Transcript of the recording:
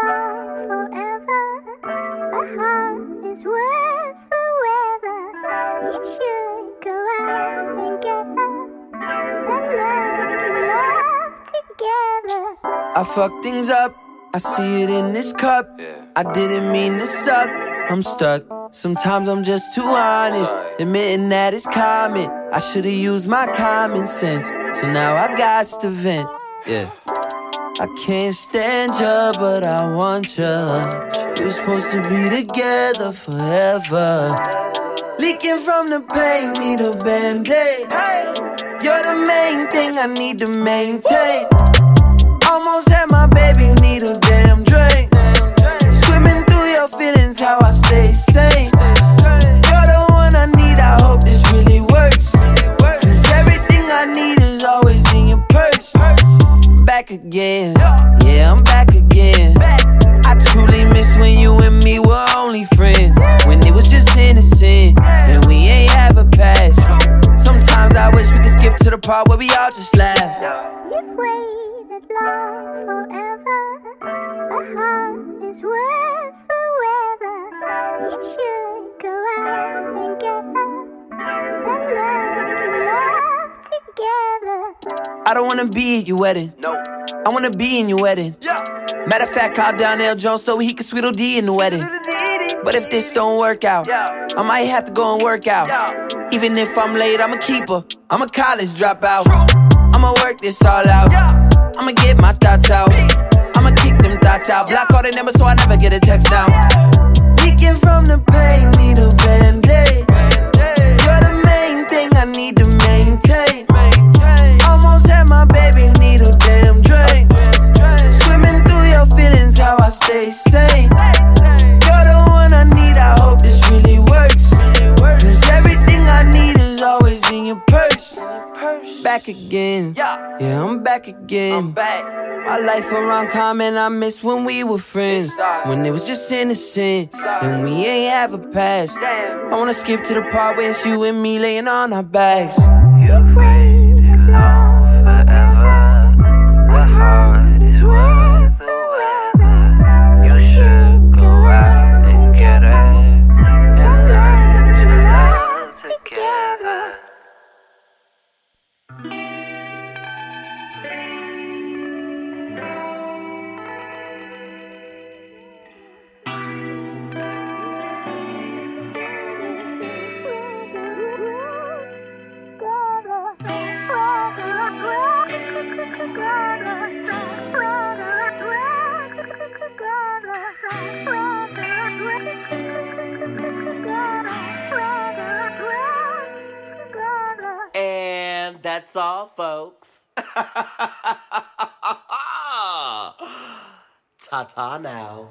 You've waited long forever. A heart is worth the weather. You should go out and get her and learn to love together. I fuck things up. I see it in this cup. I didn't mean to suck. I'm stuck. Sometimes I'm just too honest, admitting that it's common. I should've used my common sense, so now I got to vent. Yeah. I can't stand ya, but I want ya. We're supposed to be together forever. Leaking from the pain, need a band-aid. You're the main thing I need to maintain. Almost had my baby, need a again, yeah, I'm back again. I truly miss when you and me were only friends. When it was just innocent, and we ain't have a past. Sometimes I wish we could skip to the part where we all just laugh. You've waited long forever. A heart is worth the weather. You should go out and get her and learn to love together. I don't wanna be at your wedding. No. I wanna be in your wedding. Yeah. Matter of fact, call down L. Jones so he can sweet D in the wedding. But if this don't work out. I might have to go and work out. Even if I'm late, I'm a keeper. I'm a college dropout. I'ma work this all out. I'ma get my thoughts out. I'ma kick them thoughts out. Block all the numbers so I never get a text now. Leaking from the pain, stay sane. You're the one I need, I hope this really works. Cause everything I need is always in your purse. Back again, Yeah. yeah, I'm back again. I'm back. My life around common, I miss when we were friends. When it was just innocent, and we ain't have a past. I wanna skip to the part where it's you and me laying on our backs. And that's all, folks. Ta ta now.